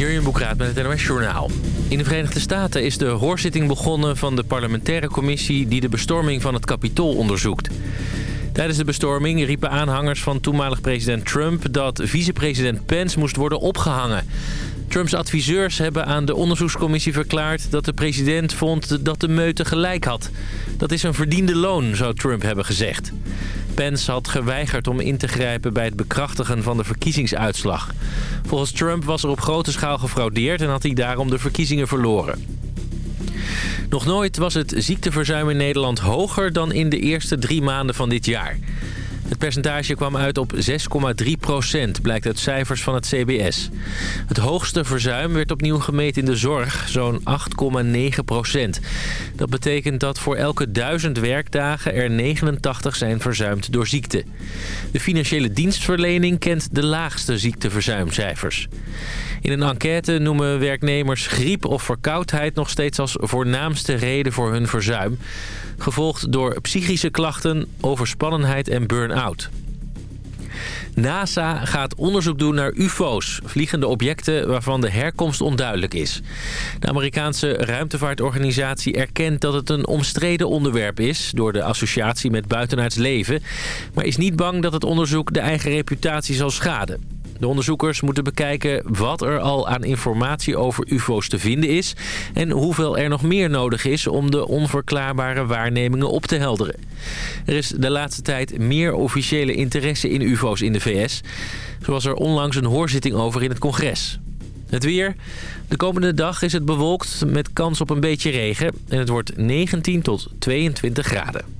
Jurjen Boekraat met het NOS Journaal. In de Verenigde Staten is de hoorzitting begonnen van de parlementaire commissie... die de bestorming van het Capitool onderzoekt. Tijdens de bestorming riepen aanhangers van toenmalig president Trump... dat vicepresident Pence moest worden opgehangen. Trumps adviseurs hebben aan de onderzoekscommissie verklaard... dat de president vond dat de meute gelijk had. Dat is een verdiende loon, zou Trump hebben gezegd. Pence had geweigerd om in te grijpen bij het bekrachtigen van de verkiezingsuitslag. Volgens Trump was er op grote schaal gefraudeerd en had hij daarom de verkiezingen verloren. Nog nooit was het ziekteverzuim in Nederland hoger dan in de eerste drie maanden van dit jaar. Het percentage kwam uit op 6,3 procent, blijkt uit cijfers van het CBS. Het hoogste verzuim werd opnieuw gemeten in de zorg, zo'n 8,9 procent. Dat betekent dat voor elke duizend werkdagen er 89 zijn verzuimd door ziekte. De financiële dienstverlening kent de laagste ziekteverzuimcijfers. In een enquête noemen werknemers griep of verkoudheid nog steeds als voornaamste reden voor hun verzuim. Gevolgd door psychische klachten, overspannenheid en burn-out. NASA gaat onderzoek doen naar ufo's, vliegende objecten waarvan de herkomst onduidelijk is. De Amerikaanse ruimtevaartorganisatie erkent dat het een omstreden onderwerp is... door de associatie met buitenaards leven... maar is niet bang dat het onderzoek de eigen reputatie zal schaden. De onderzoekers moeten bekijken wat er al aan informatie over ufo's te vinden is... en hoeveel er nog meer nodig is om de onverklaarbare waarnemingen op te helderen. Er is de laatste tijd meer officiële interesse in ufo's in de VS. Zoals er onlangs een hoorzitting over in het congres. Het weer. De komende dag is het bewolkt met kans op een beetje regen. En het wordt 19 tot 22 graden.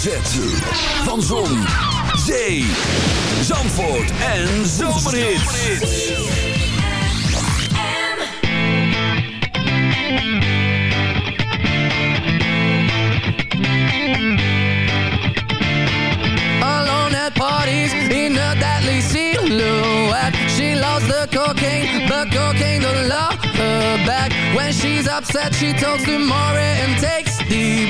Hoofdletter. Van Zon, Zee, Zandvoort en Zomerhits. Parties in a deadly silhouette. She loves the cocaine, but cocaine don't love her back. When she's upset, she talks to Maury and takes deep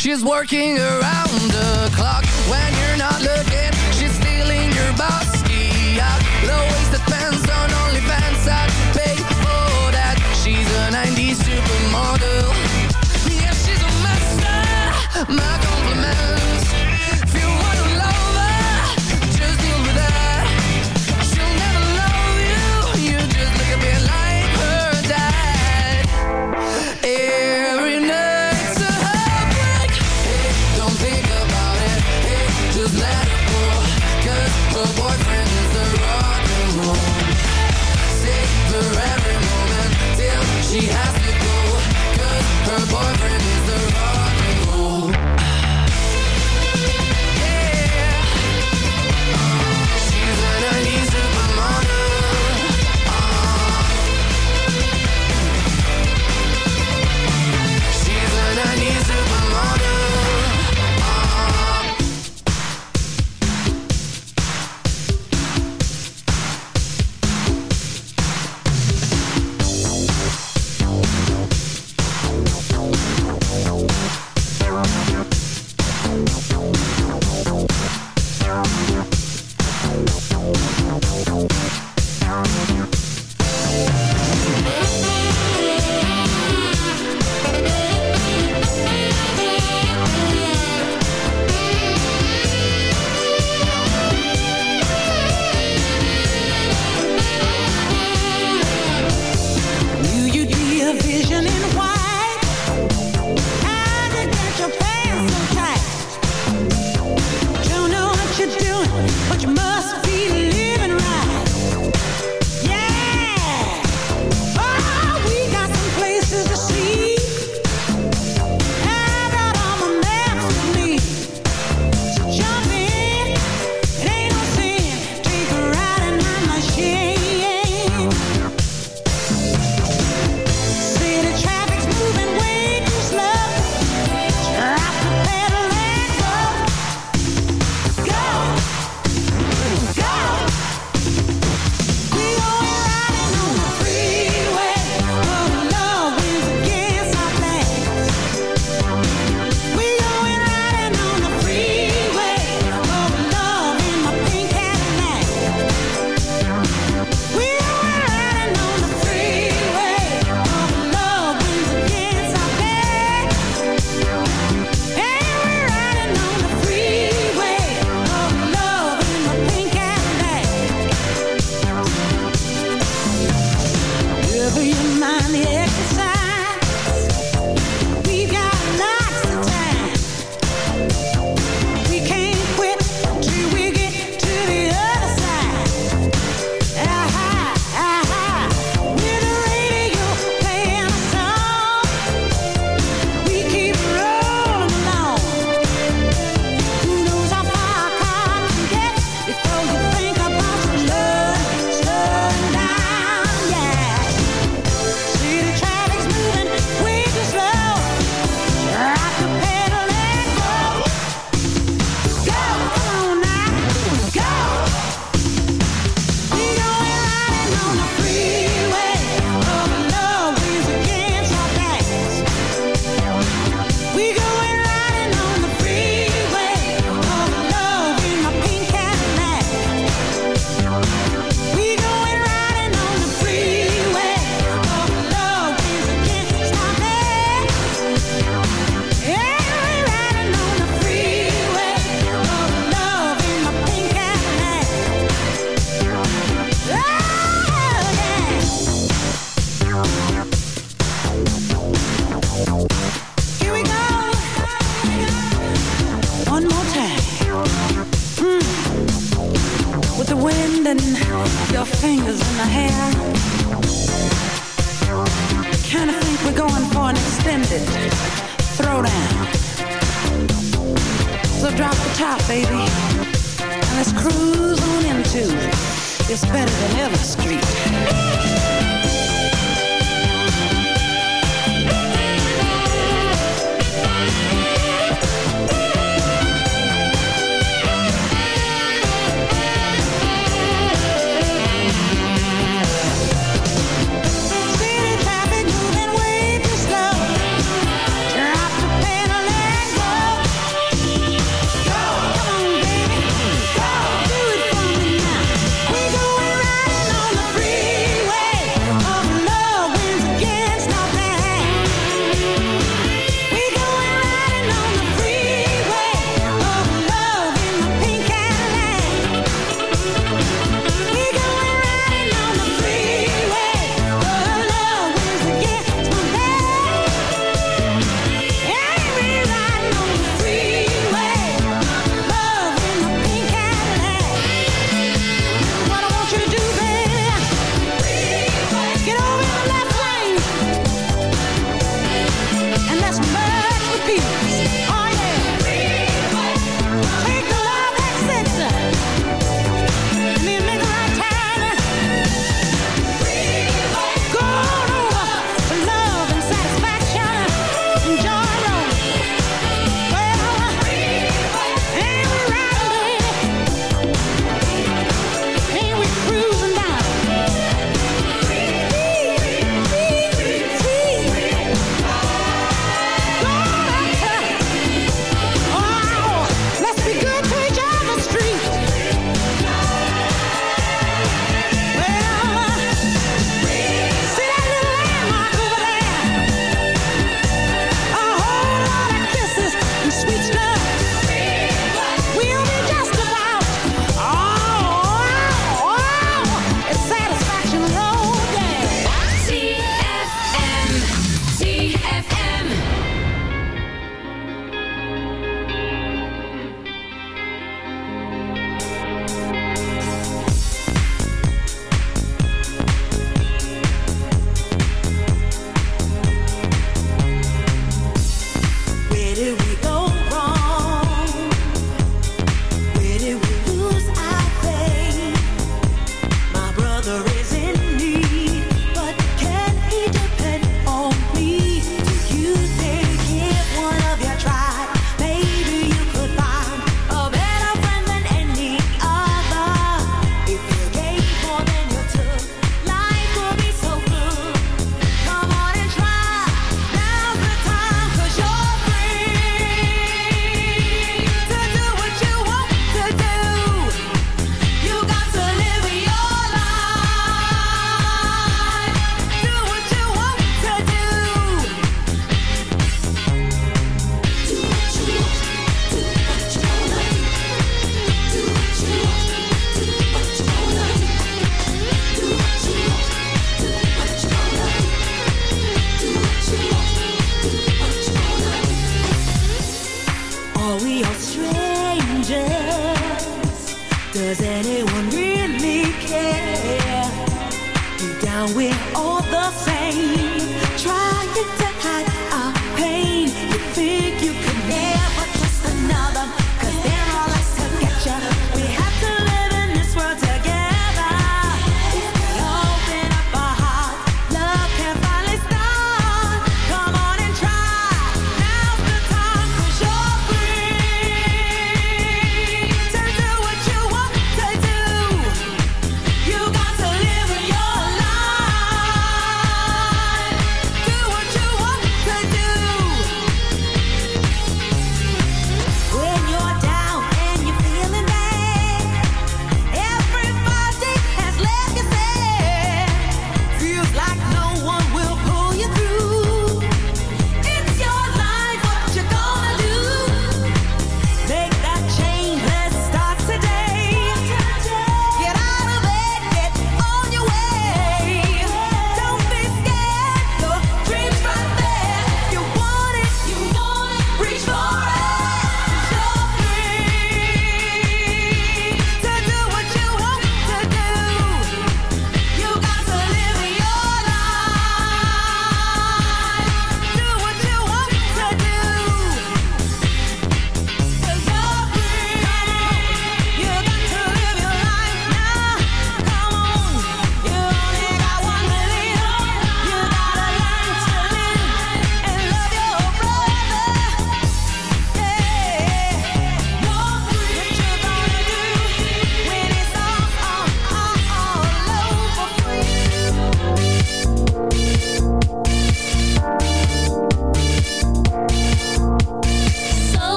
She's working around the clock. When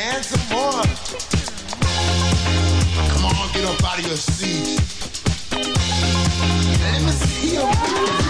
dance some more. Come on, get up out of your seat. Let me see